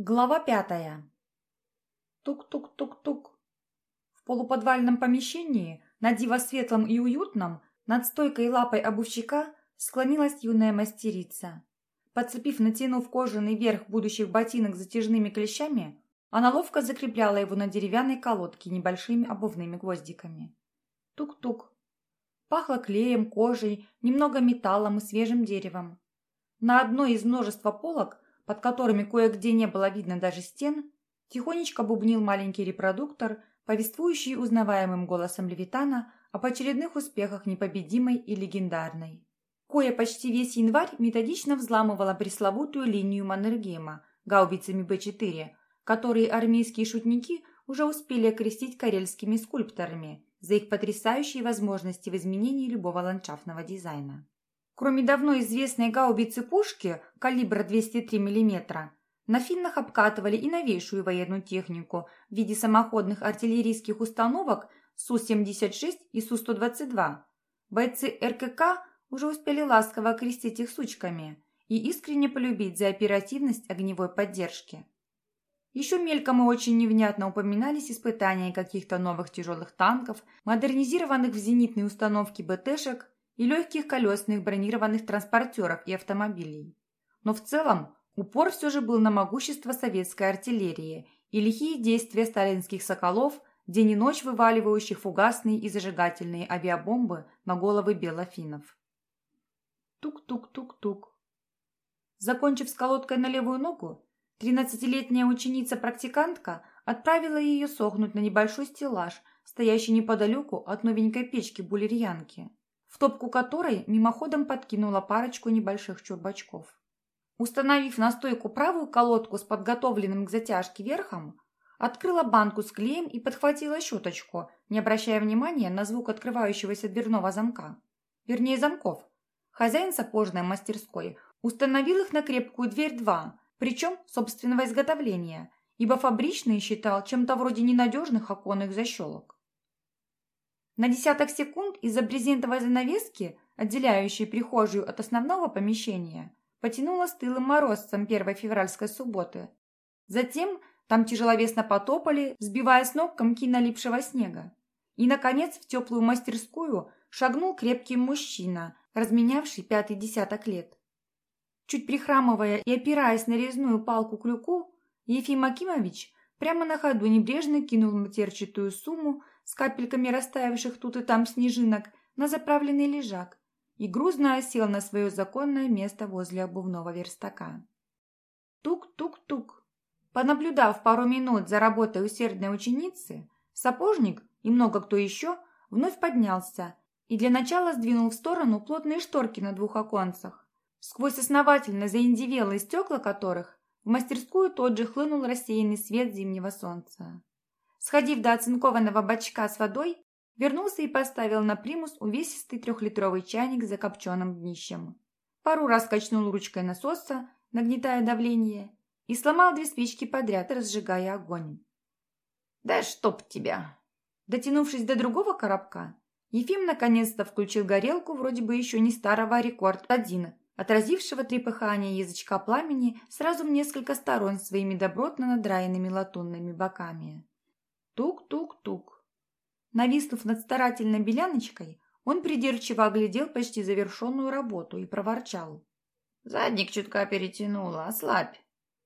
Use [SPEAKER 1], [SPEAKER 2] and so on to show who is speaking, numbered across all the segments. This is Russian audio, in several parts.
[SPEAKER 1] Глава пятая. Тук-тук-тук-тук. В полуподвальном помещении, на диво светлом и уютном, над стойкой лапой обувщика склонилась юная мастерица. Подцепив, натянув кожаный верх будущих ботинок затяжными клещами, она ловко закрепляла его на деревянной колодке небольшими обувными гвоздиками. Тук-тук. Пахло клеем, кожей, немного металлом и свежим деревом. На одной из множества полок – под которыми кое-где не было видно даже стен, тихонечко бубнил маленький репродуктор, повествующий узнаваемым голосом Левитана об очередных успехах непобедимой и легендарной. Кое почти весь январь методично взламывала пресловутую линию Маннергейма гаубицами Б-4, которые армейские шутники уже успели окрестить карельскими скульпторами за их потрясающие возможности в изменении любого ландшафтного дизайна. Кроме давно известной гаубицы-пушки калибра 203 мм, на финнах обкатывали и новейшую военную технику в виде самоходных артиллерийских установок Су-76 и Су-122. Бойцы РКК уже успели ласково окрестить их сучками и искренне полюбить за оперативность огневой поддержки. Еще мельком и очень невнятно упоминались испытания каких-то новых тяжелых танков, модернизированных в зенитные установки БТшек и легких колесных бронированных транспортеров и автомобилей. Но в целом упор все же был на могущество советской артиллерии и лихие действия сталинских «Соколов», день и ночь вываливающих фугасные и зажигательные авиабомбы на головы белофинов. Тук-тук-тук-тук. Закончив с колодкой на левую ногу, тринадцатилетняя ученица-практикантка отправила ее сохнуть на небольшой стеллаж, стоящий неподалеку от новенькой печки булерьянки в топку которой мимоходом подкинула парочку небольших чурбачков. Установив на стойку правую колодку с подготовленным к затяжке верхом, открыла банку с клеем и подхватила щеточку, не обращая внимания на звук открывающегося дверного замка. Вернее, замков. Хозяин сапожной мастерской установил их на крепкую дверь два, причем собственного изготовления, ибо фабричный считал чем-то вроде ненадежных оконных защелок. На десяток секунд из-за брезентовой занавески, отделяющей прихожую от основного помещения, потянуло стылым морозцем первой февральской субботы. Затем там тяжеловесно потопали, сбивая с ног комки налипшего снега. И, наконец, в теплую мастерскую шагнул крепкий мужчина, разменявший пятый десяток лет. Чуть прихрамывая и опираясь на резную палку-клюку, Ефим Акимович прямо на ходу небрежно кинул матерчатую сумму с капельками растаявших тут и там снежинок на заправленный лежак и грузно осел на свое законное место возле обувного верстака. Тук-тук-тук. Понаблюдав пару минут за работой усердной ученицы, сапожник и много кто еще вновь поднялся и для начала сдвинул в сторону плотные шторки на двух оконцах, сквозь основательно заиндивелые стекла которых в мастерскую тот же хлынул рассеянный свет зимнего солнца. Сходив до оцинкованного бачка с водой, вернулся и поставил на примус увесистый трехлитровый чайник с закопченным днищем. Пару раз качнул ручкой насоса, нагнетая давление, и сломал две спички подряд, разжигая огонь. «Да чтоб тебя!» Дотянувшись до другого коробка, Ефим наконец-то включил горелку вроде бы еще не старого рекорд-1, отразившего трепыхание язычка пламени сразу в несколько сторон своими добротно надраенными латунными боками. Тук-тук-тук. Нависнув над старательной беляночкой, он придирчиво оглядел почти завершенную работу и проворчал. «Задник чутка перетянула, ослабь».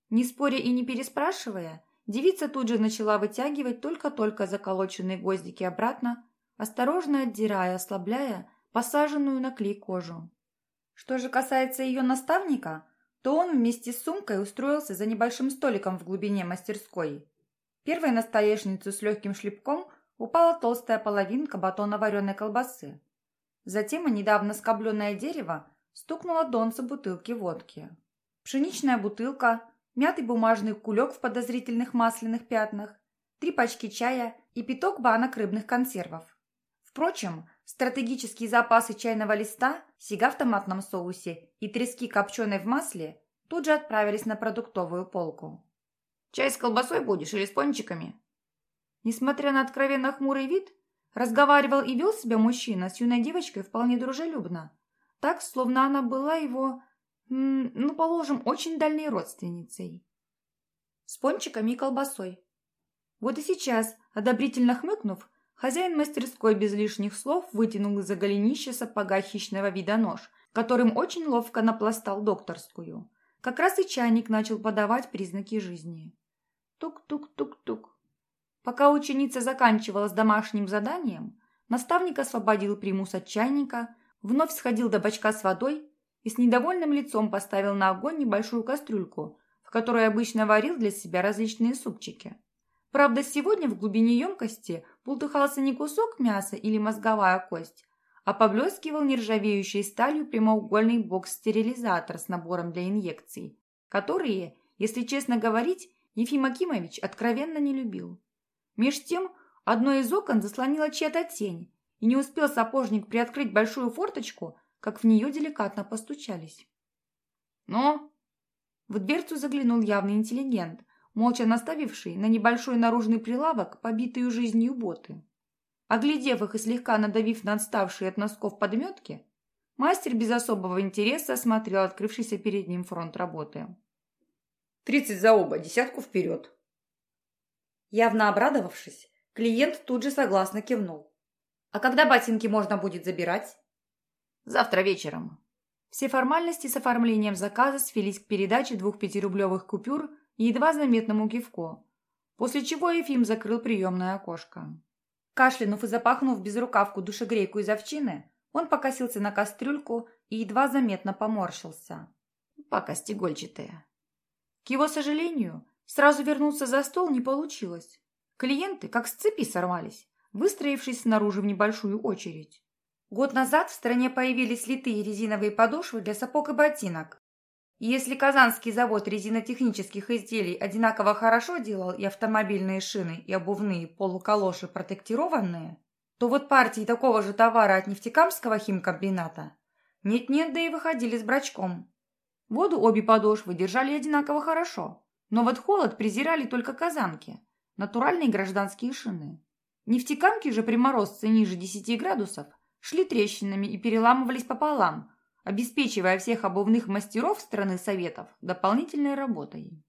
[SPEAKER 1] Не споря и не переспрашивая, девица тут же начала вытягивать только-только заколоченные гвоздики обратно, осторожно отдирая, ослабляя посаженную на клей кожу. Что же касается ее наставника, то он вместе с сумкой устроился за небольшим столиком в глубине мастерской Первой на столешницу с легким шлепком упала толстая половинка батона вареной колбасы. Затем недавно скобленное дерево стукнуло донце бутылки водки. Пшеничная бутылка, мятый бумажный кулек в подозрительных масляных пятнах, три пачки чая и пяток банок рыбных консервов. Впрочем, стратегические запасы чайного листа, сига в томатном соусе и трески копченой в масле тут же отправились на продуктовую полку. Чай с колбасой будешь или с пончиками?» Несмотря на откровенно хмурый вид, разговаривал и вел себя мужчина с юной девочкой вполне дружелюбно. Так, словно она была его, ну, положим, очень дальней родственницей. с пончиками и колбасой. Вот и сейчас, одобрительно хмыкнув, хозяин мастерской без лишних слов вытянул из-за голенища сапога хищного вида нож, которым очень ловко напластал докторскую. Как раз и чайник начал подавать признаки жизни. Тук-тук-тук-тук. Пока ученица заканчивала с домашним заданием, наставник освободил примус от чайника, вновь сходил до бачка с водой и с недовольным лицом поставил на огонь небольшую кастрюльку, в которой обычно варил для себя различные супчики. Правда, сегодня в глубине емкости бултыхался не кусок мяса или мозговая кость, а поблескивал нержавеющей сталью прямоугольный бокс-стерилизатор с набором для инъекций, которые, если честно говорить, Ефим Акимович откровенно не любил. Меж тем, одно из окон заслонила чья-то тень, и не успел сапожник приоткрыть большую форточку, как в нее деликатно постучались. «Ну?» В дверцу заглянул явный интеллигент, молча наставивший на небольшой наружный прилавок побитую жизнью боты. Оглядев их и слегка надавив на отставшие от носков подметки, мастер без особого интереса осмотрел открывшийся перед ним фронт работы.
[SPEAKER 2] «Тридцать за оба, десятку вперед!» Явно обрадовавшись, клиент тут же согласно кивнул. «А когда ботинки можно будет забирать?»
[SPEAKER 1] Завтра вечером. Все формальности с оформлением заказа свелись к передаче двух пятирублевых купюр и едва заметному кивку, после чего Ефим закрыл приемное окошко. Кашлянув и запахнув безрукавку душегрейку из овчины, он покосился на кастрюльку и едва заметно поморщился. Пакость игольчатая. К его сожалению, сразу вернуться за стол не получилось. Клиенты как с цепи сорвались, выстроившись снаружи в небольшую очередь. Год назад в стране появились литые резиновые подошвы для сапог и ботинок. И если Казанский завод резинотехнических изделий одинаково хорошо делал и автомобильные шины, и обувные полуколоши протектированные, то вот партии такого же товара от нефтекамского химкомбината нет-нет, да и выходили с брачком. Воду обе подошвы держали одинаково хорошо, но вот холод презирали только казанки, натуральные гражданские шины. Нефтекамки же при морозце ниже 10 градусов – шли трещинами и переламывались пополам, обеспечивая всех обувных мастеров страны Советов дополнительной работой.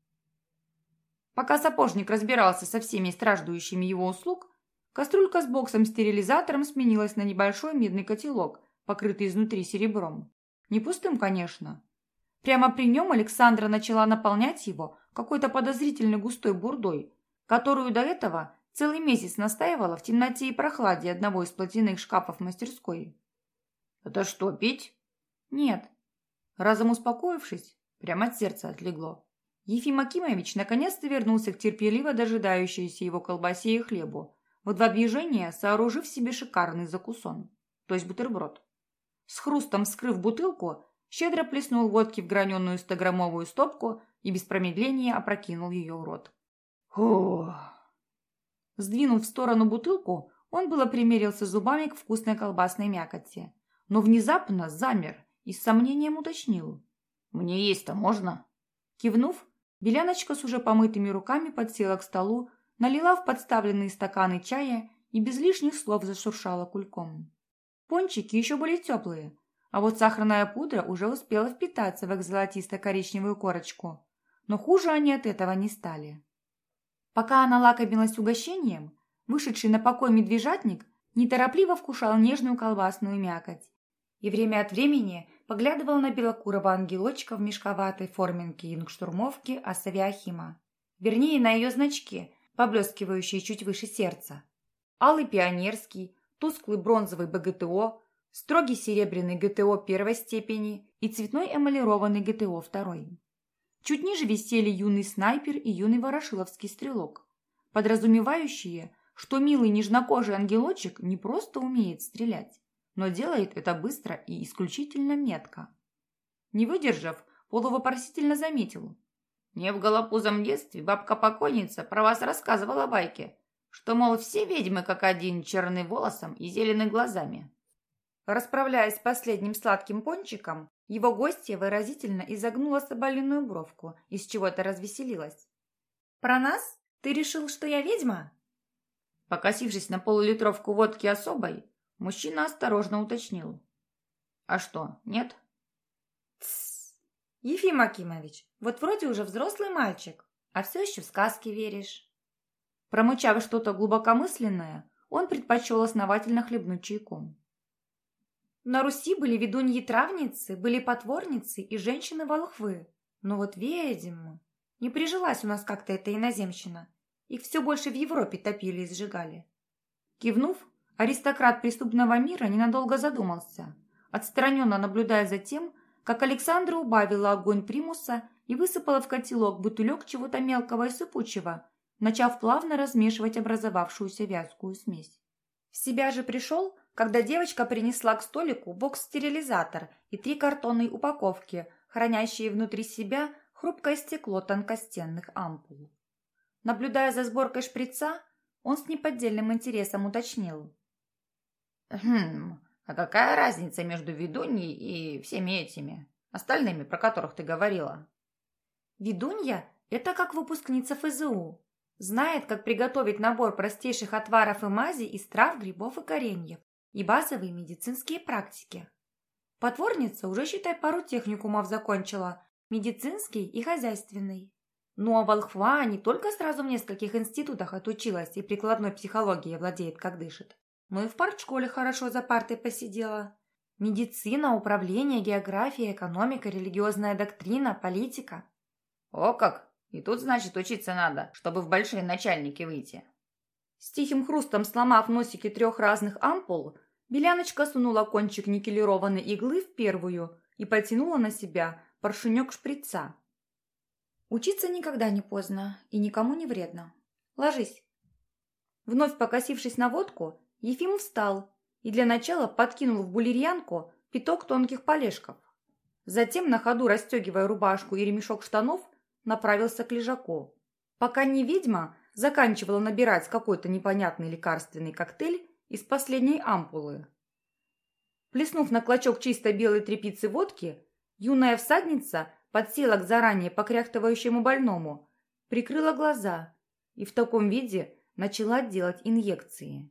[SPEAKER 1] Пока сапожник разбирался со всеми страждущими его услуг, кастрюлька с боксом-стерилизатором сменилась на небольшой медный котелок, покрытый изнутри серебром. Не пустым, конечно. Прямо при нем Александра начала наполнять его какой-то подозрительно густой бурдой, которую до этого Целый месяц настаивала в темноте и прохладе одного из платяных шкафов мастерской.
[SPEAKER 2] «Это что, пить?»
[SPEAKER 1] «Нет». Разом успокоившись, прямо от сердца отлегло. Ефим Акимович наконец-то вернулся к терпеливо дожидающейся его колбасе и хлебу, в два движения сооружив себе шикарный закусон, то есть бутерброд. С хрустом вскрыв бутылку, щедро плеснул водки в граненую стограммовую стопку и без промедления опрокинул ее в рот.
[SPEAKER 2] «Ох!»
[SPEAKER 1] Сдвинув в сторону бутылку, он было примерился зубами к вкусной колбасной мякоти, но внезапно замер и с сомнением уточнил.
[SPEAKER 2] «Мне есть-то можно?»
[SPEAKER 1] Кивнув, Беляночка с уже помытыми руками подсела к столу, налила в подставленные стаканы чая и без лишних слов зашуршала кульком. Пончики еще были теплые, а вот сахарная пудра уже успела впитаться в их золотисто-коричневую корочку. Но хуже они от этого не стали. Пока она лакомилась угощением, вышедший на покой медвежатник неторопливо вкушал нежную колбасную мякоть и время от времени поглядывал на белокурого ангелочка в мешковатой форменке юнгштурмовки Асавиахима. Вернее, на ее значки, поблескивающие чуть выше сердца. Алый пионерский, тусклый бронзовый БГТО, строгий серебряный ГТО первой степени и цветной эмалированный ГТО второй. Чуть ниже висели юный снайпер и юный ворошиловский стрелок, подразумевающие, что милый нежнокожий ангелочек не просто умеет стрелять, но делает это быстро и исключительно метко. Не выдержав, полувопросительно заметил.
[SPEAKER 2] «Мне в голопузом детстве бабка-покойница про вас рассказывала байки, что, мол, все ведьмы как один черный волосом и зелеными глазами».
[SPEAKER 1] Расправляясь с последним сладким пончиком, его гостья выразительно изогнула соболиную бровку, из чего-то развеселилась. «Про нас? Ты решил, что я ведьма?»
[SPEAKER 2] Покосившись на полулитровку водки особой, мужчина осторожно уточнил. «А что, нет?»
[SPEAKER 1] «Тссс! Ефим Акимович, вот вроде уже взрослый мальчик, а все еще в сказки веришь». Промычав что-то глубокомысленное, он предпочел основательно хлебнуть чайком. На Руси были ведуньи-травницы, были потворницы и женщины-волхвы. Но вот ведьмы... Не прижилась у нас как-то эта иноземщина. Их все больше в Европе топили и сжигали. Кивнув, аристократ преступного мира ненадолго задумался, отстраненно наблюдая за тем, как Александра убавила огонь примуса и высыпала в котелок бутылек чего-то мелкого и сыпучего, начав плавно размешивать образовавшуюся вязкую смесь. В себя же пришел, когда девочка принесла к столику бокс-стерилизатор и три картонные упаковки, хранящие внутри себя хрупкое стекло тонкостенных ампул. Наблюдая за сборкой шприца, он с неподдельным интересом уточнил.
[SPEAKER 2] «Хм, а какая разница между ведуньей и всеми этими, остальными, про которых ты говорила?»
[SPEAKER 1] «Ведунья – это как выпускница ФЗУ. Знает, как приготовить набор простейших отваров и мази из трав, грибов и кореньев и базовые медицинские практики. Потворница уже, считай, пару техникумов закончила, медицинский и хозяйственный. Ну а волхва не только сразу в нескольких институтах отучилась и прикладной психологией владеет, как дышит, но и в партшколе хорошо за партой посидела. Медицина, управление, география, экономика, религиозная доктрина, политика.
[SPEAKER 2] О как! И тут, значит, учиться надо, чтобы в большие начальники выйти.
[SPEAKER 1] С тихим хрустом сломав носики трех разных ампул, Беляночка сунула кончик никелированной иглы в первую и потянула на себя поршенек шприца. Учиться никогда не поздно и никому не вредно. Ложись. Вновь покосившись на водку, Ефим встал и для начала подкинул в булерьянку пяток тонких полежков. Затем, на ходу расстегивая рубашку и ремешок штанов, направился к лежаку. Пока не ведьма заканчивала набирать какой-то непонятный лекарственный коктейль из последней ампулы. Плеснув на клочок чисто белой тряпицы водки, юная всадница подсела к заранее покряхтывающему больному, прикрыла глаза и в таком виде начала делать инъекции.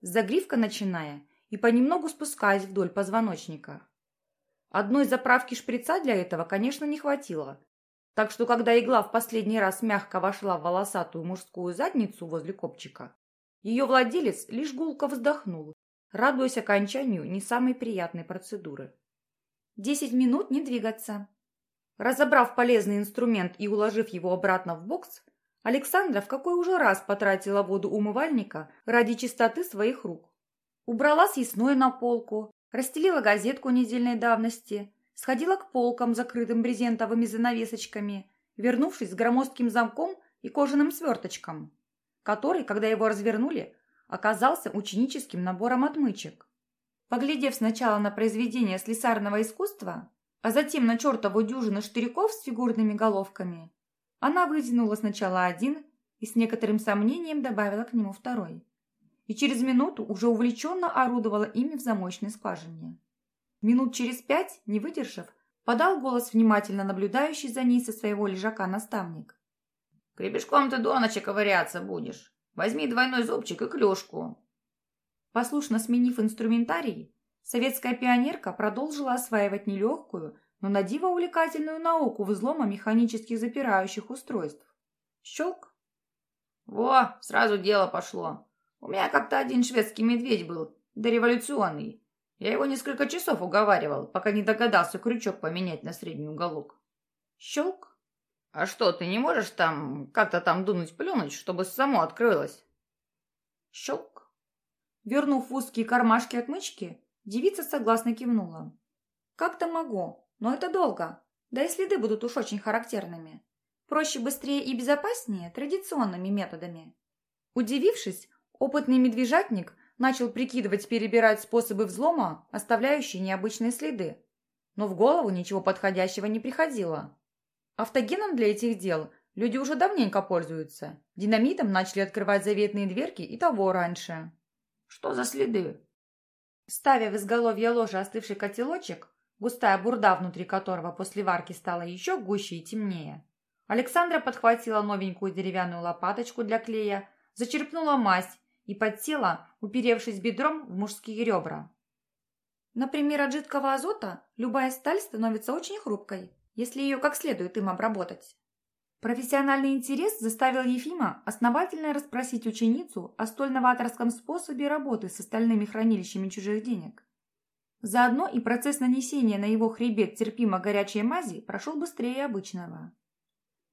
[SPEAKER 1] С загривка начиная и понемногу спускаясь вдоль позвоночника. Одной заправки шприца для этого, конечно, не хватило, так что, когда игла в последний раз мягко вошла в волосатую мужскую задницу возле копчика, ее владелец лишь гулко вздохнул, радуясь окончанию не самой приятной процедуры. Десять минут не двигаться. Разобрав полезный инструмент и уложив его обратно в бокс, Александра в какой уже раз потратила воду умывальника ради чистоты своих рук. Убрала съестное на полку, расстелила газетку недельной давности, сходила к полкам, закрытым брезентовыми занавесочками, вернувшись с громоздким замком и кожаным сверточком, который, когда его развернули, оказался ученическим набором отмычек. Поглядев сначала на произведение слесарного искусства, а затем на чертову дюжину штырьков с фигурными головками, она вытянула сначала один и с некоторым сомнением добавила к нему второй. И через минуту уже увлеченно орудовала ими в замочной скважине. Минут через пять, не выдержав, подал голос внимательно наблюдающий за ней со своего лежака наставник.
[SPEAKER 2] «Гребешком ты до ночи ковыряться будешь. Возьми двойной зубчик и клюшку».
[SPEAKER 1] Послушно сменив инструментарий, советская пионерка продолжила осваивать нелегкую, но на диво увлекательную науку взлома механических запирающих устройств. Щелк.
[SPEAKER 2] «Во, сразу дело пошло. У меня как-то один шведский медведь был, дореволюционный. Я его несколько часов уговаривал, пока не догадался крючок поменять на средний уголок.
[SPEAKER 1] Щелк.
[SPEAKER 2] А что, ты не можешь там как-то там дунуть плюнуть, чтобы само открылось?
[SPEAKER 1] Щелк. Вернув узкие кармашки отмычки, девица согласно кивнула. Как-то могу, но это долго. Да и следы будут уж очень характерными. Проще, быстрее и безопаснее традиционными методами. Удивившись, опытный медвежатник начал прикидывать, перебирать способы взлома, оставляющие необычные следы. Но в голову ничего подходящего не приходило. Автогеном для этих дел люди уже давненько пользуются. Динамитом начали открывать заветные дверки и того раньше.
[SPEAKER 2] Что за следы?
[SPEAKER 1] Ставя в изголовье ложа остывший котелочек, густая бурда внутри которого после варки стала еще гуще и темнее, Александра подхватила новенькую деревянную лопаточку для клея, зачерпнула мазь и подсела, уперевшись бедром в мужские ребра. Например, от жидкого азота любая сталь становится очень хрупкой, если ее как следует им обработать. Профессиональный интерес заставил Ефима основательно расспросить ученицу о столь новаторском способе работы с остальными хранилищами чужих денег. Заодно и процесс нанесения на его хребет терпимо горячей мази прошел быстрее обычного.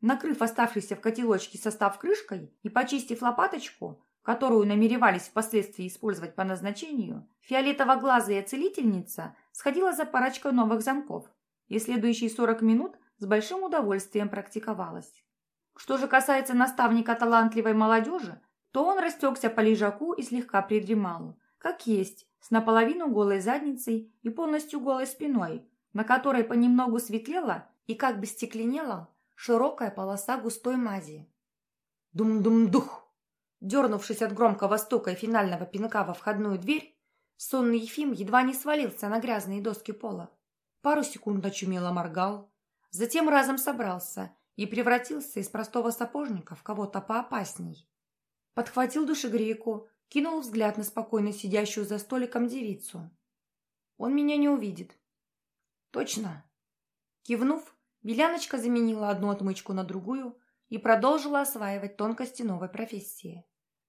[SPEAKER 1] Накрыв оставшийся в котелочке состав крышкой и почистив лопаточку, которую намеревались впоследствии использовать по назначению, фиолетово-глазая целительница сходила за парочкой новых замков и следующие 40 минут с большим удовольствием практиковалась. Что же касается наставника талантливой молодежи, то он растекся по лежаку и слегка придремал, как есть, с наполовину голой задницей и полностью голой спиной, на которой понемногу светлела и как бы стекленела широкая полоса густой мази. Дум-дум-дух! Дернувшись от громкого стука и финального пинка во входную дверь, сонный Ефим едва не свалился на грязные доски пола. Пару секунд очумело моргал, затем разом собрался и превратился из простого сапожника в кого-то поопасней. Подхватил душегрейку, кинул взгляд на спокойно сидящую за столиком девицу. Он меня не увидит. Точно. Кивнув, Беляночка заменила одну отмычку на другую и продолжила осваивать тонкости новой профессии.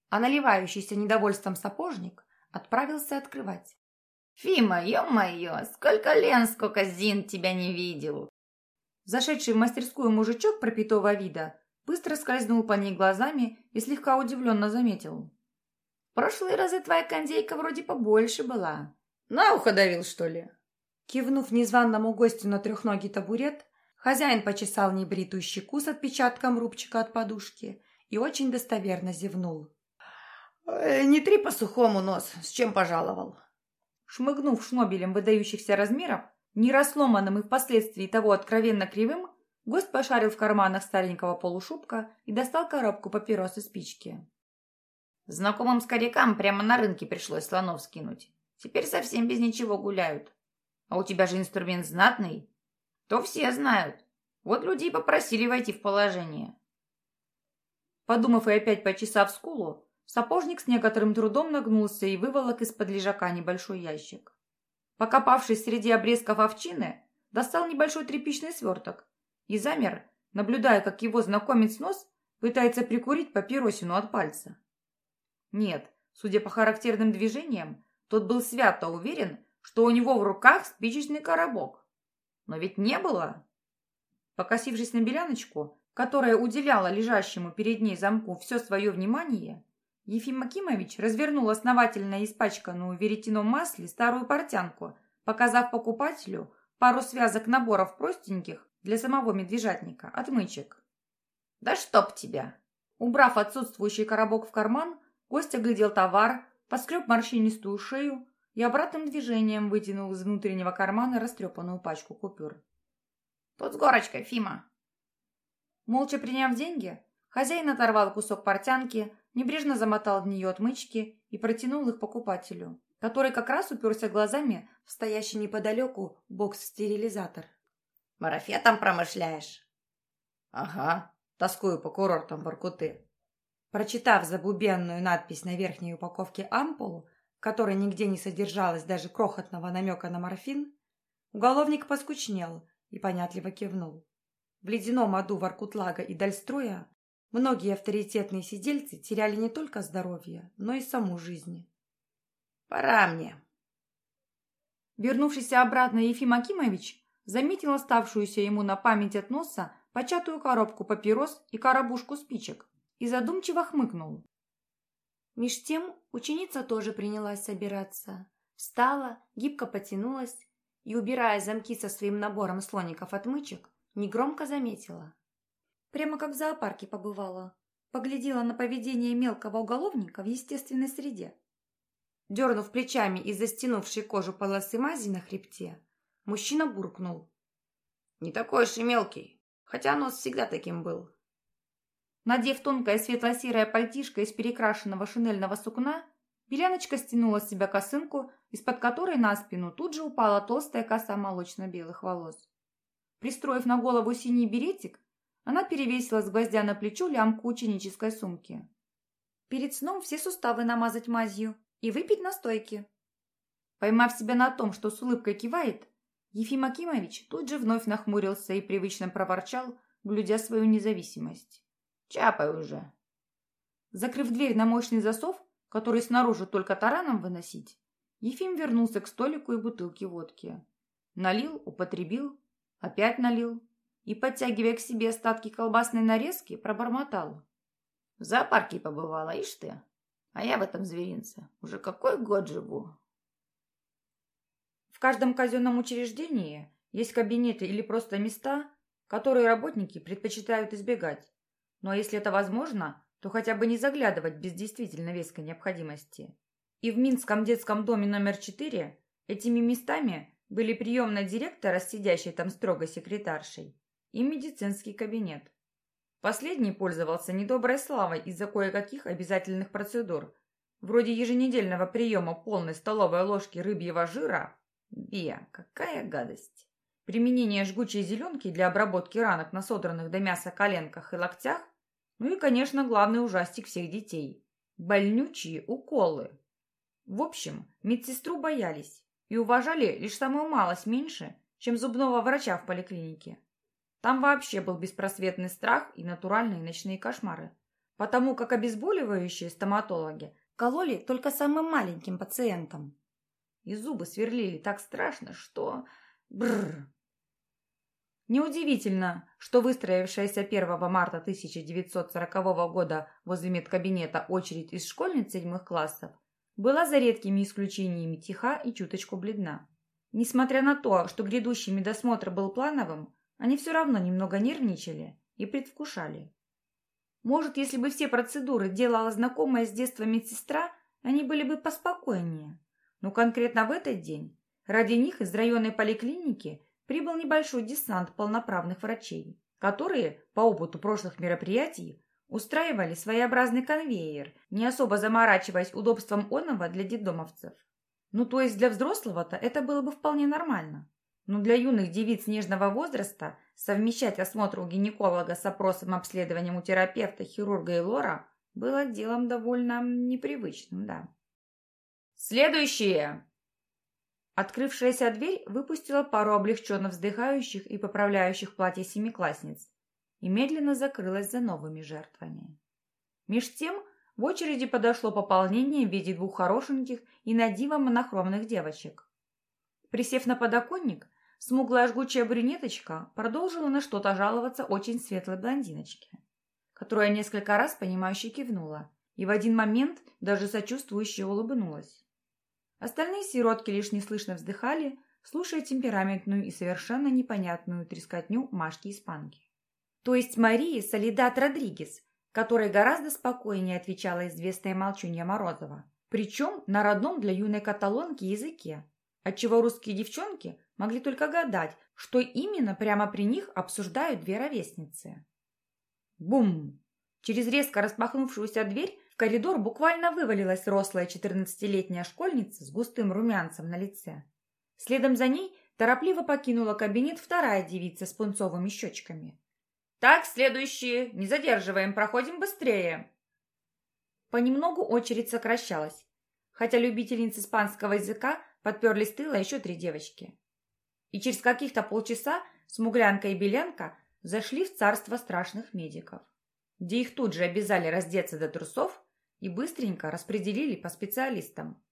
[SPEAKER 1] А наливающийся недовольством сапожник отправился открывать.
[SPEAKER 2] «Фима, ё-моё, сколько лен, сколько зин тебя не видел!»
[SPEAKER 1] Зашедший в мастерскую мужичок пропитого вида быстро скользнул по ней глазами и слегка удивленно заметил.
[SPEAKER 2] Прошлые разы твоя кондейка вроде побольше была. На ухо давил, что ли?»
[SPEAKER 1] Кивнув незваному гостю на трехногий табурет, хозяин почесал небритую щеку с отпечатком рубчика от подушки и очень достоверно зевнул.
[SPEAKER 2] «Э, «Не три по сухому нос, с чем пожаловал?»
[SPEAKER 1] Шмыгнув шнобелем выдающихся размеров, не расломанным и впоследствии того откровенно кривым, гость пошарил в карманах старенького полушубка и достал коробку папирос и спички.
[SPEAKER 2] Знакомым скорякам прямо на рынке пришлось слонов скинуть. Теперь совсем без ничего гуляют. А у тебя же инструмент знатный. То все знают. Вот люди и попросили войти в положение.
[SPEAKER 1] Подумав и опять почесав скулу, сапожник с некоторым трудом нагнулся и выволок из-под лежака небольшой ящик. Покопавшись среди обрезков овчины, достал небольшой тряпичный сверток и замер, наблюдая, как его знакомец нос пытается прикурить папиросину от пальца. Нет, судя по характерным движениям, тот был свято уверен, что у него в руках спичечный коробок. Но ведь не было. Покосившись на беляночку, которая уделяла лежащему перед ней замку все свое внимание, Ефим Акимович развернул основательно испачканную веретеном масле старую портянку, показав покупателю пару связок наборов простеньких для самого медвежатника отмычек.
[SPEAKER 2] «Да чтоб тебя!»
[SPEAKER 1] Убрав отсутствующий коробок в карман, Гость оглядел товар, поскреб морщинистую шею и обратным движением вытянул из внутреннего кармана растрепанную пачку купюр.
[SPEAKER 2] «Тут с горочкой, Фима!»
[SPEAKER 1] Молча приняв деньги, хозяин оторвал кусок портянки, небрежно замотал в нее отмычки и протянул их покупателю, который как раз уперся глазами в стоящий неподалеку бокс-стерилизатор.
[SPEAKER 2] «Марафетом промышляешь?»
[SPEAKER 1] «Ага, тоскую по курортам Воркуты», Прочитав забубенную надпись на верхней упаковке ампулу, которой нигде не содержалось даже крохотного намека на морфин, уголовник поскучнел и понятливо кивнул. В ледяном аду Воркутлага и Дальстроя многие авторитетные сидельцы теряли не только здоровье, но и саму жизнь.
[SPEAKER 2] «Пора мне!»
[SPEAKER 1] Вернувшийся обратно Ефим Акимович заметил оставшуюся ему на память от носа початую коробку папирос и коробушку спичек и задумчиво хмыкнул. Меж тем ученица тоже принялась собираться. Встала, гибко потянулась и, убирая замки со своим набором слоников-отмычек, негромко заметила. Прямо как в зоопарке побывала. Поглядела на поведение мелкого уголовника в естественной среде. Дернув плечами и застянувшей кожу полосы мази на хребте, мужчина буркнул.
[SPEAKER 2] «Не такой уж и мелкий, хотя нос всегда таким был.
[SPEAKER 1] Надев тонкое светло-серое пальтишко из перекрашенного шинельного сукна, Беляночка стянула с себя косынку, из-под которой на спину тут же упала толстая коса молочно-белых волос. Пристроив на голову синий беретик, она перевесила с гвоздя на плечо лямку ученической сумки. Перед сном все суставы намазать мазью и выпить настойки. Поймав себя на том, что с улыбкой кивает, Ефим Акимович тут же вновь нахмурился и привычно проворчал, блюдя свою независимость.
[SPEAKER 2] «Чапай уже!»
[SPEAKER 1] Закрыв дверь на мощный засов, который снаружи только тараном выносить, Ефим вернулся к столику и бутылке водки. Налил, употребил, опять налил и, подтягивая к себе остатки колбасной нарезки, пробормотал.
[SPEAKER 2] В зоопарке побывала, ишь ты. А я в этом зверинце уже какой год живу.
[SPEAKER 1] В каждом казенном учреждении есть кабинеты или просто места, которые работники предпочитают избегать. Но если это возможно, то хотя бы не заглядывать без действительно веской необходимости. И в Минском детском доме номер 4 этими местами были приемная директора, сидящей там строго секретаршей, и медицинский кабинет. Последний пользовался недоброй славой из-за кое-каких обязательных процедур, вроде еженедельного приема полной столовой ложки рыбьего жира. Бия, какая гадость! Применение жгучей зеленки для обработки ранок на содранных до мяса коленках и локтях, ну и, конечно, главный ужастик всех детей – больнючие уколы. В общем, медсестру боялись и уважали лишь самую малость меньше, чем зубного врача в поликлинике. Там вообще был беспросветный страх и натуральные ночные кошмары. Потому как обезболивающие стоматологи кололи только самым маленьким пациентам. И зубы сверлили так страшно, что... Бррр. Неудивительно, что выстроившаяся 1 марта 1940 года возле медкабинета очередь из школьниц седьмых классов была за редкими исключениями тиха и чуточку бледна. Несмотря на то, что грядущий медосмотр был плановым, они все равно немного нервничали и предвкушали. Может, если бы все процедуры делала знакомая с детства медсестра, они были бы поспокойнее. Но конкретно в этот день ради них из районной поликлиники прибыл небольшой десант полноправных врачей, которые, по опыту прошлых мероприятий, устраивали своеобразный конвейер, не особо заморачиваясь удобством оного для детдомовцев. Ну, то есть для взрослого-то это было бы вполне нормально. Но для юных девиц нежного возраста совмещать осмотр у гинеколога с опросом обследованием у терапевта, хирурга и лора было делом довольно непривычным, да.
[SPEAKER 2] «Следующие!»
[SPEAKER 1] Открывшаяся дверь выпустила пару облегченно вздыхающих и поправляющих платье семиклассниц и медленно закрылась за новыми жертвами. Меж тем в очереди подошло пополнение в виде двух хорошеньких и на диво монохромных девочек. Присев на подоконник, смуглая жгучая брюнеточка продолжила на что-то жаловаться очень светлой блондиночке, которая несколько раз понимающе кивнула и в один момент даже сочувствующе улыбнулась. Остальные сиротки лишь неслышно вздыхали, слушая темпераментную и совершенно непонятную трескотню Машки-испанки. То есть Марии Солидат Родригес, которая гораздо спокойнее отвечала известная молчунья Морозова, причем на родном для юной каталонки языке, отчего русские девчонки могли только гадать, что именно прямо при них обсуждают две ровесницы. Бум! Через резко распахнувшуюся дверь в коридор буквально вывалилась рослая четырнадцатилетняя школьница с густым румянцем на лице. Следом за ней торопливо покинула кабинет вторая девица с пунцовыми щечками. «Так, следующие! Не задерживаем, проходим быстрее!» Понемногу очередь сокращалась, хотя любительниц испанского языка подперли с тыла еще три девочки. И через каких-то полчаса Смуглянка и Белянка зашли в царство страшных медиков, где их тут же обязали раздеться до трусов и быстренько распределили по специалистам.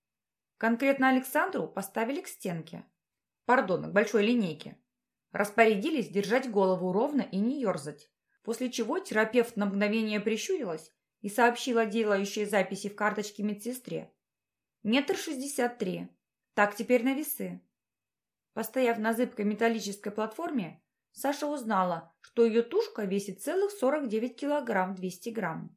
[SPEAKER 1] Конкретно Александру поставили к стенке, пардон, к большой линейке. Распорядились держать голову ровно и не ерзать, после чего терапевт на мгновение прищурилась и сообщила делающей записи в карточке медсестре. Метр шестьдесят три. Так теперь на весы. Постояв на зыбкой металлической платформе, Саша узнала, что ее тушка весит целых 49 килограмм 200 грамм.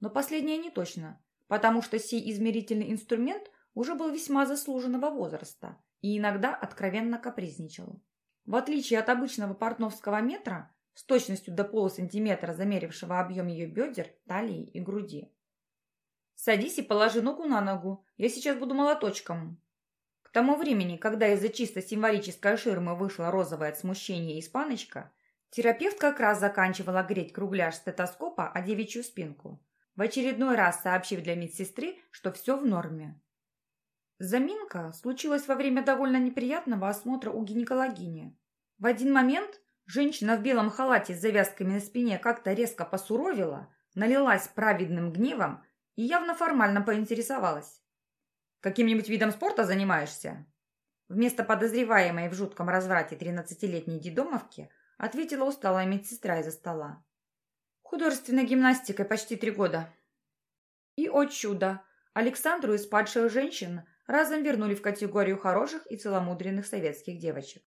[SPEAKER 1] Но последнее не точно, потому что сей измерительный инструмент уже был весьма заслуженного возраста и иногда откровенно капризничал. В отличие от обычного портновского метра, с точностью до полусантиметра замерившего объем ее бедер, талии и груди. «Садись и положи ногу на ногу, я сейчас буду молоточком», к тому времени, когда из-за чисто символической ширмы вышла розовая от смущения испаночка, терапевт как раз заканчивала греть кругляш стетоскопа о девичью спинку, в очередной раз сообщив для медсестры, что все в норме. Заминка случилась во время довольно неприятного осмотра у гинекологини. В один момент женщина в белом халате с завязками на спине как-то резко посуровила, налилась праведным гневом и явно формально поинтересовалась. «Каким-нибудь видом спорта занимаешься?» Вместо подозреваемой в жутком разврате тринадцатилетней дедомовки ответила усталая медсестра из-за стола. «Художественной гимнастикой почти три года». И, о чудо, Александру из падших женщин разом вернули в категорию хороших и целомудренных советских девочек.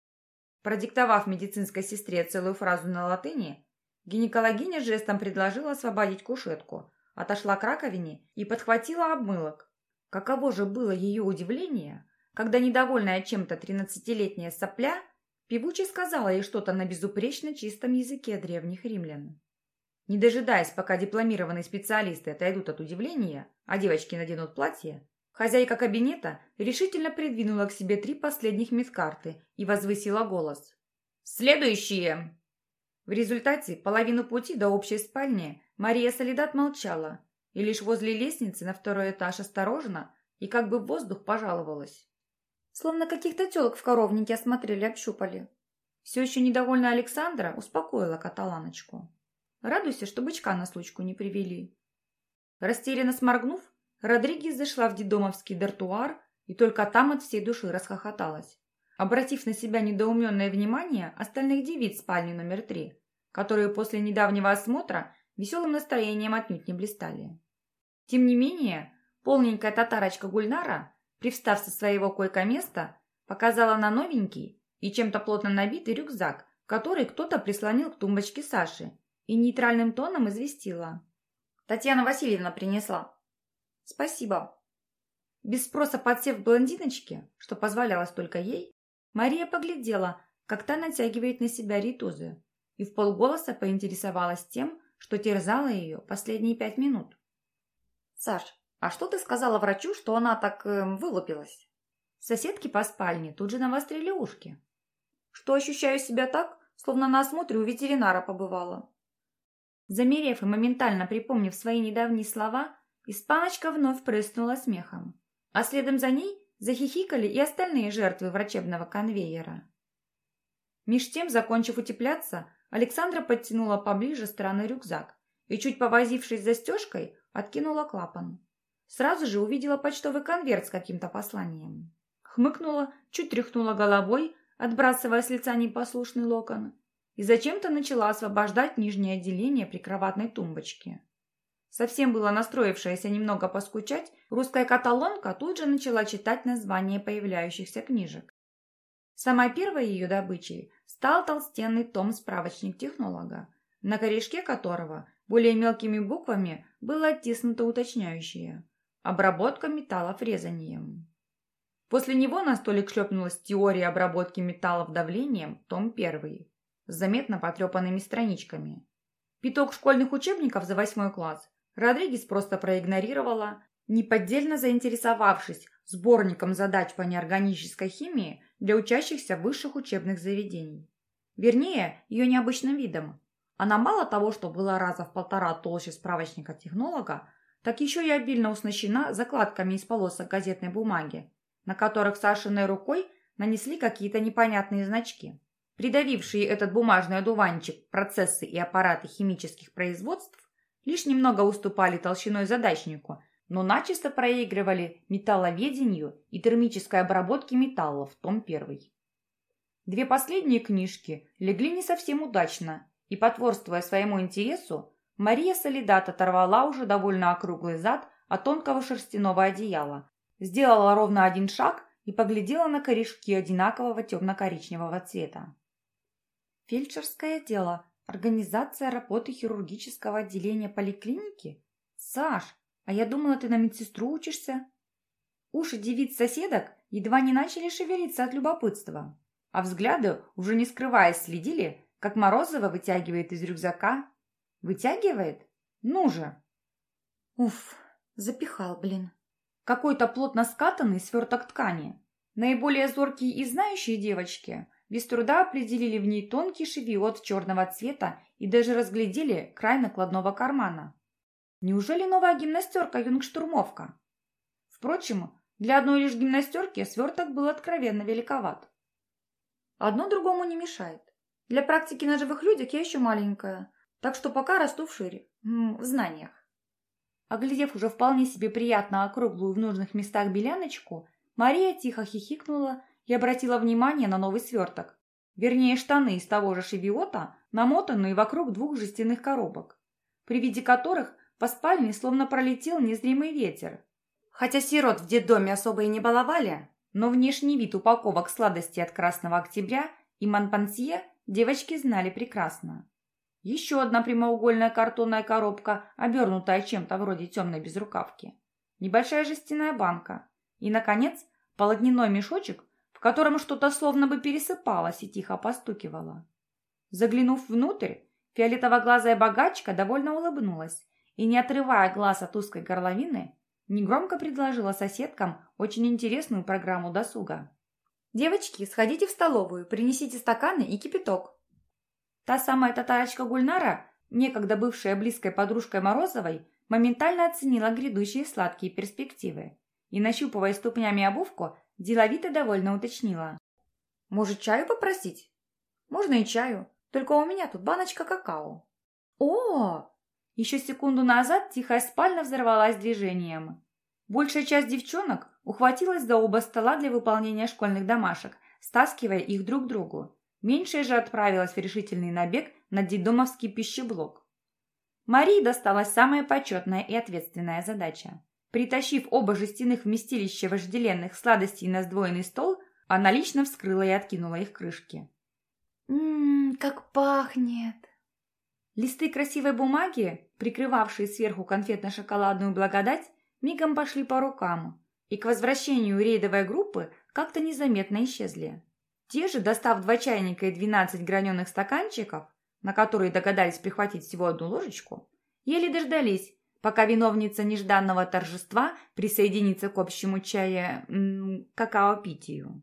[SPEAKER 1] Продиктовав медицинской сестре целую фразу на латыни, гинекологиня жестом предложила освободить кушетку, отошла к раковине и подхватила обмылок. Каково же было ее удивление, когда недовольная чем-то тринадцатилетняя сопля певуче сказала ей что-то на безупречно чистом языке древних римлян. Не дожидаясь, пока дипломированные специалисты отойдут от удивления, а девочки наденут платье, Хозяйка кабинета решительно придвинула к себе три последних медкарты и возвысила голос. «Следующие!» В результате половину пути до общей спальни Мария Солидат молчала и лишь возле лестницы на второй этаж осторожно и как бы в воздух пожаловалась. Словно каких-то телок в коровнике осмотрели, общупали. Все еще недовольная Александра успокоила каталаночку. Радуйся, что бычка на случку не привели. Растерянно сморгнув, Родригес зашла в дедомовский дартуар и только там от всей души расхохоталась, обратив на себя недоуменное внимание остальных девиц спальни номер три, которые после недавнего осмотра веселым настроением отнюдь не блистали. Тем не менее, полненькая татарочка Гульнара, привстав со своего койко-места, показала на новенький и чем-то плотно набитый рюкзак, который кто-то прислонил к тумбочке Саши, и нейтральным тоном известила. «Татьяна Васильевна принесла». «Спасибо». Без спроса подсев к блондиночке, что позволялось только ей, Мария поглядела, как та натягивает на себя ритузы, и в полголоса поинтересовалась тем, что терзала ее последние пять минут. «Саш, а что ты сказала врачу, что она так э, вылупилась?» Соседки по спальне тут же навострили ушки. «Что ощущаю себя так, словно на осмотре у ветеринара побывала?» Замерев и моментально припомнив свои недавние слова, Испаночка вновь прыснула смехом, а следом за ней захихикали и остальные жертвы врачебного конвейера. Меж тем, закончив утепляться, Александра подтянула поближе странный рюкзак и, чуть повозившись застежкой, откинула клапан. Сразу же увидела почтовый конверт с каким-то посланием. Хмыкнула, чуть тряхнула головой, отбрасывая с лица непослушный локон, и зачем-то начала освобождать нижнее отделение прикроватной тумбочки. Совсем было настроившаяся немного поскучать, русская каталонка тут же начала читать названия появляющихся книжек. Самой первой ее добычей стал толстенный том-справочник технолога, на корешке которого более мелкими буквами было оттиснуто уточняющее «Обработка металлов резанием». После него на столик шлепнулась теория обработки металлов давлением, том 1, с заметно потрепанными страничками. Пяток школьных учебников за восьмой класс Родригес просто проигнорировала, неподдельно заинтересовавшись сборником задач по неорганической химии для учащихся высших учебных заведений. Вернее, ее необычным видом. Она мало того, что была раза в полтора толще справочника технолога, так еще и обильно уснащена закладками из полосок газетной бумаги, на которых Сашиной рукой нанесли какие-то непонятные значки. Придавившие этот бумажный одуванчик процессы и аппараты химических производств лишь немного уступали толщиной задачнику, но начисто проигрывали металловедению и термической обработке металлов, том 1. Две последние книжки легли не совсем удачно, и, потворствуя своему интересу, Мария Солидат оторвала уже довольно округлый зад от тонкого шерстяного одеяла, сделала ровно один шаг и поглядела на корешки одинакового темно-коричневого цвета. «Фельдшерское дело», Организация работы хирургического отделения поликлиники? Саш, а я думала, ты на медсестру учишься. Уши девиц-соседок едва не начали шевелиться от любопытства, а взгляды, уже не скрываясь, следили, как Морозова вытягивает из рюкзака. Вытягивает? Ну же! Уф, запихал, блин. Какой-то плотно скатанный сверток ткани. Наиболее зоркие и знающие девочки без труда определили в ней тонкий шевиот черного цвета и даже разглядели край накладного кармана. Неужели новая гимнастерка юнгштурмовка? Впрочем, для одной лишь гимнастерки сверток был откровенно великоват. Одно другому не мешает. Для практики на живых людях я еще маленькая, так что пока расту в шире, в знаниях. Оглядев уже вполне себе приятно округлую в нужных местах беляночку, Мария тихо хихикнула и обратила внимание на новый сверток. Вернее, штаны из того же шевиота, намотанные вокруг двух жестяных коробок, при виде которых по спальне словно пролетел незримый ветер. Хотя сирот в детдоме особо и не баловали, но внешний вид упаковок сладостей от Красного Октября и Манпансье девочки знали прекрасно. Еще одна прямоугольная картонная коробка, обернутая чем-то вроде темной безрукавки. Небольшая жестяная банка. И, наконец, полотняной мешочек, в котором что-то словно бы пересыпалось и тихо постукивало. Заглянув внутрь, фиолетово-глазая богачка довольно улыбнулась и, не отрывая глаз от узкой горловины, негромко предложила соседкам очень интересную программу досуга. «Девочки, сходите в столовую, принесите стаканы и кипяток». Та самая татарочка Гульнара, некогда бывшая близкой подружкой Морозовой, моментально оценила грядущие сладкие перспективы и, нащупывая ступнями обувку, деловито довольно уточнила. «Может, чаю попросить?» «Можно и чаю, только у меня тут баночка какао». «О!» Еще секунду назад тихая спальня взорвалась движением. Большая часть девчонок ухватилась за оба стола для выполнения школьных домашек, стаскивая их друг к другу. Меньшая же отправилась в решительный набег на детдомовский пищеблок. Марии досталась самая почетная и ответственная задача. Притащив оба жестяных вместилища вожделенных сладостей на сдвоенный стол, она лично вскрыла и откинула их крышки. «Ммм, как пахнет!» Листы красивой бумаги, прикрывавшие сверху конфетно-шоколадную благодать, мигом пошли по рукам, и к возвращению рейдовой группы как-то незаметно исчезли. Те же, достав два чайника и двенадцать граненых стаканчиков, на которые догадались прихватить всего одну ложечку, еле дождались, пока виновница нежданного торжества присоединится к общему чая какао-питию.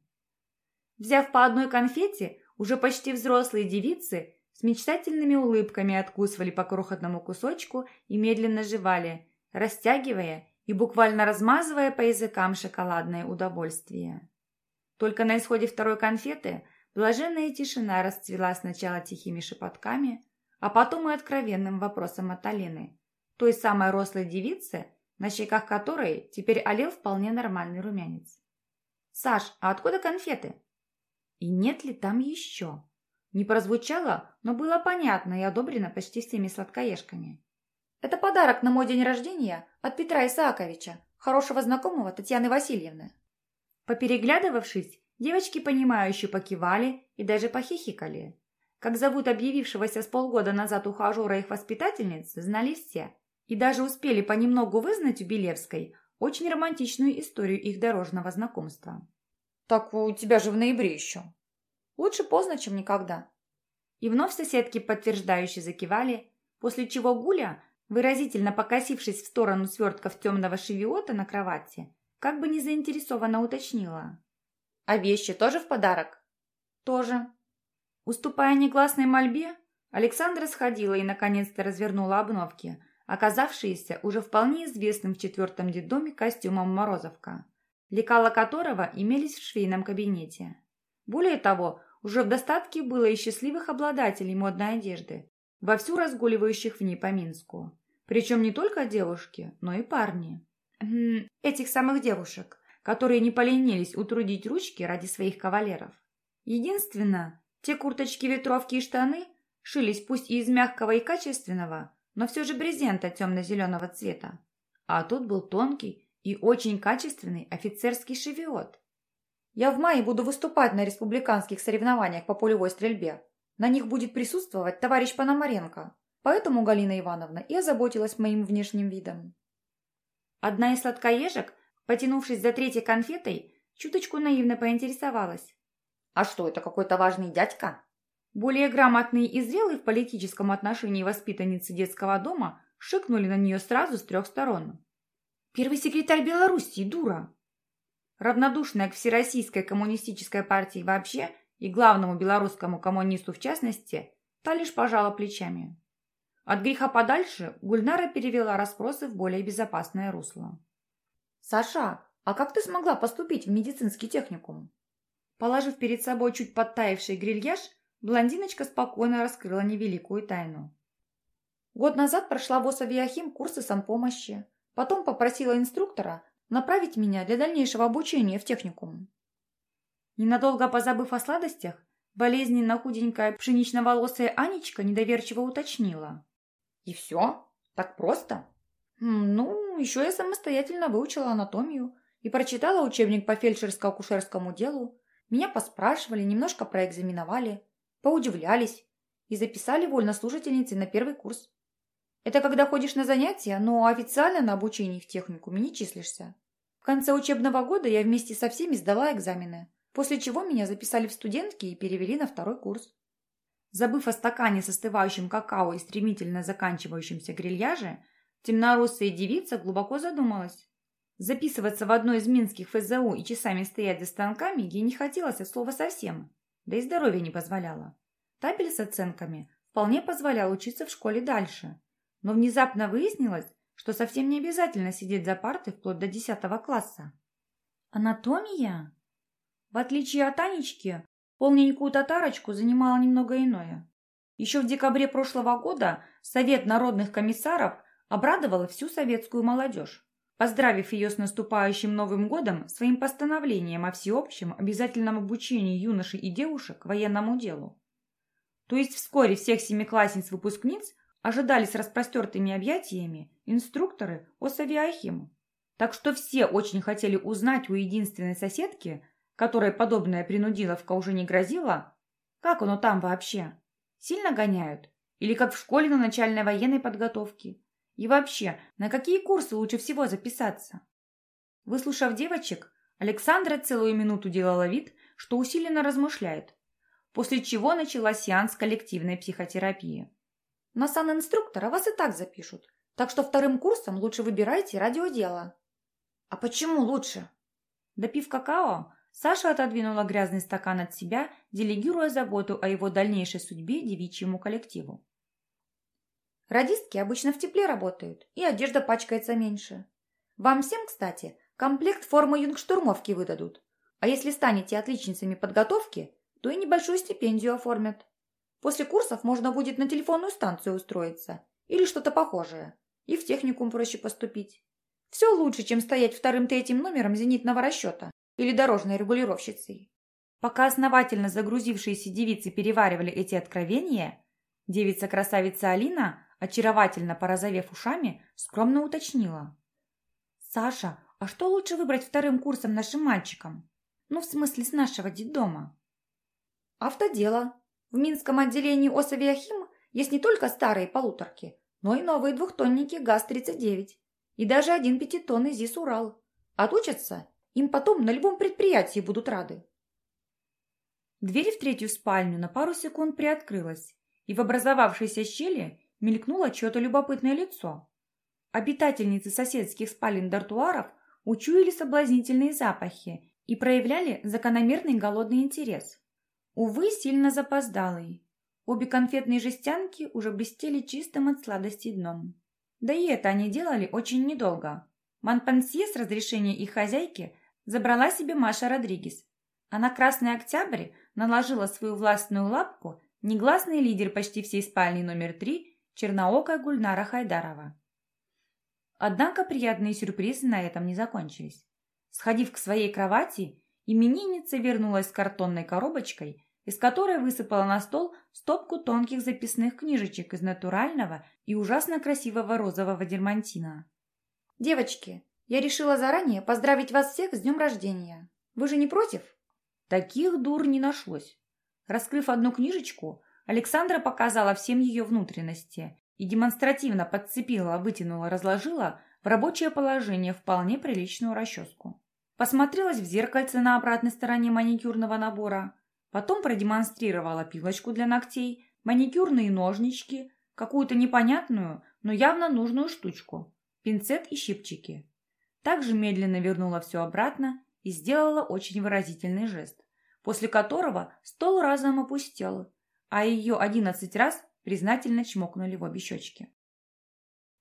[SPEAKER 1] Взяв по одной конфете, уже почти взрослые девицы с мечтательными улыбками откусывали по крохотному кусочку и медленно жевали, растягивая и буквально размазывая по языкам шоколадное удовольствие. Только на исходе второй конфеты блаженная тишина расцвела сначала тихими шепотками, а потом и откровенным вопросом от Алины, той самой рослой девицы, на щеках которой теперь олел вполне нормальный румянец. «Саш, а откуда конфеты?» «И нет ли там еще?» Не прозвучало, но было понятно и одобрено почти всеми сладкоежками. Это подарок на мой день рождения от Петра Исааковича, хорошего знакомого Татьяны Васильевны. Попереглядывавшись, девочки понимающе покивали и даже похихикали. Как зовут объявившегося с полгода назад ухажера их воспитательниц, знали все. И даже успели понемногу вызнать у Белевской очень романтичную историю их дорожного знакомства. «Так у тебя же в ноябре еще». «Лучше поздно, чем никогда». И вновь соседки подтверждающе закивали, после чего Гуля Выразительно покосившись в сторону свертков темного шевиота на кровати, как бы не заинтересованно уточнила. «А вещи тоже в подарок?» «Тоже». Уступая негласной мольбе, Александра сходила и наконец-то развернула обновки, оказавшиеся уже вполне известным в четвертом детдоме костюмом Морозовка, лекала которого имелись в швейном кабинете. Более того, уже в достатке было и счастливых обладателей модной одежды, вовсю разгуливающих в ней по Минску. Причем не только девушки, но и парни. Этих самых девушек, которые не поленились утрудить ручки ради своих кавалеров. Единственное, те курточки, ветровки и штаны шились пусть и из мягкого и качественного, но все же брезента темно-зеленого цвета. А тут был тонкий и очень качественный офицерский шевиот. Я в мае буду выступать на республиканских соревнованиях по полевой стрельбе. На них будет присутствовать товарищ Пономаренко. Поэтому Галина Ивановна и озаботилась моим внешним видом. Одна из сладкоежек, потянувшись за третьей конфетой, чуточку наивно поинтересовалась. «А что, это какой-то важный дядька?» Более грамотные и зрелые в политическом отношении воспитанницы детского дома шикнули на нее сразу с трех сторон. «Первый секретарь Белоруссии, дура!» Равнодушная к Всероссийской коммунистической партии вообще и главному белорусскому коммунисту в частности, та лишь пожала плечами. От греха подальше Гульнара перевела расспросы в более безопасное русло. «Саша, а как ты смогла поступить в медицинский техникум?» Положив перед собой чуть подтаявший грильяж, блондиночка спокойно раскрыла невеликую тайну. Год назад прошла в Осавиахим курсы санпомощи, потом попросила инструктора направить меня для дальнейшего обучения в техникум. Ненадолго позабыв о сладостях, болезненно худенькая пшенично-волосая Анечка недоверчиво уточнила. «И все? Так просто?» «Ну, еще я самостоятельно выучила анатомию и прочитала учебник по фельдшерско-акушерскому делу. Меня поспрашивали, немножко проэкзаменовали, поудивлялись и записали вольнослужительницей на первый курс. Это когда ходишь на занятия, но официально на обучении в техникуме не числишься. В конце учебного года я вместе со всеми сдала экзамены, после чего меня записали в студентки и перевели на второй курс. Забыв о стакане с остывающим какао и стремительно заканчивающемся грильяже, темнорусая девица глубоко задумалась. Записываться в одно из минских ФЗУ и часами стоять за станками ей не хотелось от слова совсем, да и здоровье не позволяло. Табель с оценками вполне позволял учиться в школе дальше, но внезапно выяснилось, что совсем не обязательно сидеть за партой вплоть до 10 класса. Анатомия? В отличие от Анечки, полненькую татарочку занимала немного иное. Еще в декабре прошлого года Совет народных комиссаров обрадовал всю советскую молодежь, поздравив ее с наступающим Новым годом своим постановлением о всеобщем обязательном обучении юношей и девушек военному делу. То есть вскоре всех семиклассниц-выпускниц ожидали с распростертыми объятиями инструкторы Осавиахиму. Так что все очень хотели узнать у единственной соседки, которой подобная принудиловка уже не грозила, как оно там вообще? Сильно гоняют? Или как в школе на начальной военной подготовке? И вообще, на какие курсы лучше всего записаться? Выслушав девочек, Александра целую минуту делала вид, что усиленно размышляет, после чего начала сеанс коллективной психотерапии. На санинструктора вас и так запишут, так что вторым курсом лучше выбирайте радиодело. А почему лучше? Допив какао, Саша отодвинула грязный стакан от себя, делегируя заботу о его дальнейшей судьбе девичьему коллективу. Радистки обычно в тепле работают, и одежда пачкается меньше. Вам всем, кстати, комплект формы юнгштурмовки выдадут. А если станете отличницами подготовки, то и небольшую стипендию оформят. После курсов можно будет на телефонную станцию устроиться или что-то похожее, и в техникум проще поступить. Все лучше, чем стоять вторым-третьим номером зенитного расчета или дорожной регулировщицей. Пока основательно загрузившиеся девицы переваривали эти откровения, девица-красавица Алина, очаровательно порозовев ушами, скромно уточнила. «Саша, а что лучше выбрать вторым курсом нашим мальчикам? Ну, в смысле, с нашего детдома?» «Автодело. В Минском отделении Осавиахим есть не только старые полуторки, но и новые двухтонники ГАЗ-39 и даже один пятитонный ЗИС-Урал. Отучатся им потом на любом предприятии будут рады. Дверь в третью спальню на пару секунд приоткрылась, и в образовавшейся щели мелькнуло чье-то любопытное лицо. Обитательницы соседских спален дартуаров учуяли соблазнительные запахи и проявляли закономерный голодный интерес. Увы, сильно запоздалый. Обе конфетные жестянки уже блестели чистым от сладости дном. Да и это они делали очень недолго. Манпансье с разрешения их хозяйки забрала себе Маша Родригес. А на Красный Октябрь наложила свою властную лапку негласный лидер почти всей спальни номер три черноокая Гульнара Хайдарова. Однако приятные сюрпризы на этом не закончились. Сходив к своей кровати, именинница вернулась с картонной коробочкой, из которой высыпала на стол стопку тонких записных книжечек из натурального и ужасно красивого розового дермантина. «Девочки, я решила заранее поздравить вас всех с днем рождения. Вы же не против?» Таких дур не нашлось. Раскрыв одну книжечку, Александра показала всем ее внутренности и демонстративно подцепила, вытянула, разложила в рабочее положение вполне приличную расческу. Посмотрелась в зеркальце на обратной стороне маникюрного набора, потом продемонстрировала пилочку для ногтей, маникюрные ножнички, какую-то непонятную, но явно нужную штучку пинцет и щипчики. Также медленно вернула все обратно и сделала очень выразительный жест, после которого стол разом опустел, а ее одиннадцать раз признательно чмокнули в обе щечки.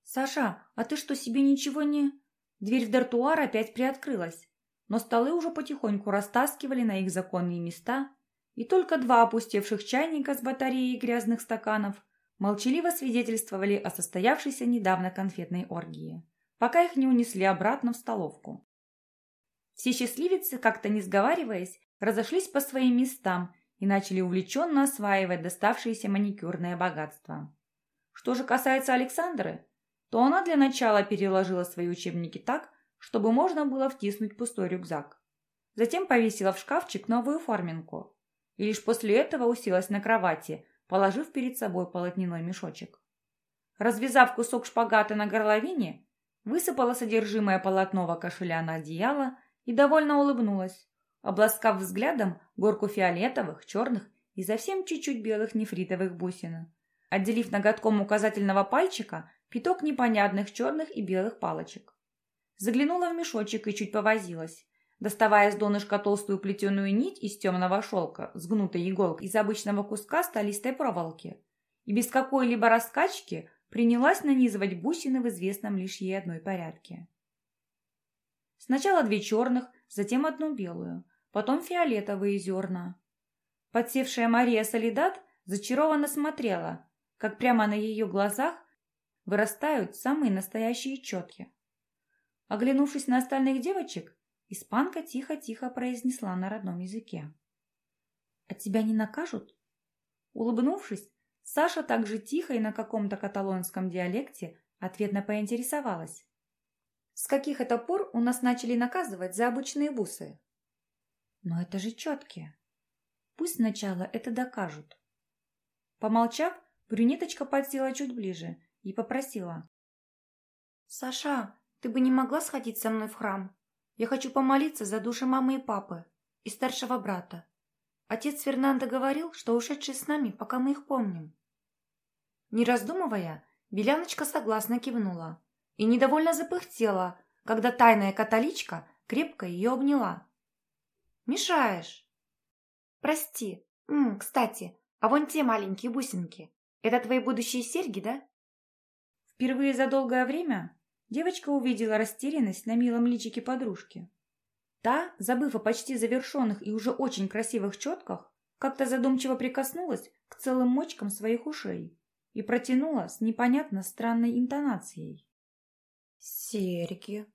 [SPEAKER 1] «Саша, а ты что, себе ничего не...» Дверь в дартуар опять приоткрылась, но столы уже потихоньку растаскивали на их законные места, и только два опустевших чайника с батареей грязных стаканов молчаливо свидетельствовали о состоявшейся недавно конфетной оргии, пока их не унесли обратно в столовку. Все счастливицы, как-то не сговариваясь, разошлись по своим местам и начали увлеченно осваивать доставшееся маникюрное богатство. Что же касается Александры, то она для начала переложила свои учебники так, чтобы можно было втиснуть пустой рюкзак. Затем повесила в шкафчик новую форминку и лишь после этого уселась на кровати, положив перед собой полотняной мешочек. Развязав кусок шпагата на горловине, высыпала содержимое полотного кошеля на одеяло и довольно улыбнулась, обласкав взглядом горку фиолетовых, черных и совсем чуть-чуть белых нефритовых бусин, отделив ноготком указательного пальчика пяток непонятных черных и белых палочек. Заглянула в мешочек и чуть повозилась, доставая из донышка толстую плетеную нить из темного шелка с гнутой иголкой из обычного куска столистой проволоки и без какой-либо раскачки принялась нанизывать бусины в известном лишь ей одной порядке. Сначала две черных, затем одну белую, потом фиолетовые зерна. Подсевшая Мария Солидат зачарованно смотрела, как прямо на ее глазах вырастают самые настоящие четки. Оглянувшись на остальных девочек, Испанка тихо-тихо произнесла на родном языке. «А тебя не накажут?» Улыбнувшись, Саша также тихо и на каком-то каталонском диалекте ответно поинтересовалась. «С каких это пор у нас начали наказывать за обычные бусы?» «Но это же четкие. Пусть сначала это докажут». Помолчав, брюнеточка подсела чуть ближе и попросила. «Саша, ты бы не могла сходить со мной в храм? Я хочу помолиться за души мамы и папы и старшего брата. Отец Фернандо говорил, что ушедшие с нами, пока мы их помним. Не раздумывая, Беляночка согласно кивнула и недовольно запыхтела, когда тайная католичка крепко ее обняла. «Мешаешь!» «Прости. М, кстати, а вон те маленькие бусинки. Это твои будущие серьги, да?» Впервые за долгое время Девочка увидела растерянность на милом личике подружки. Та, забыв о почти завершенных и уже очень красивых четках, как-то задумчиво прикоснулась к целым мочкам своих ушей и протянула с непонятно странной интонацией.
[SPEAKER 3] «Серьги.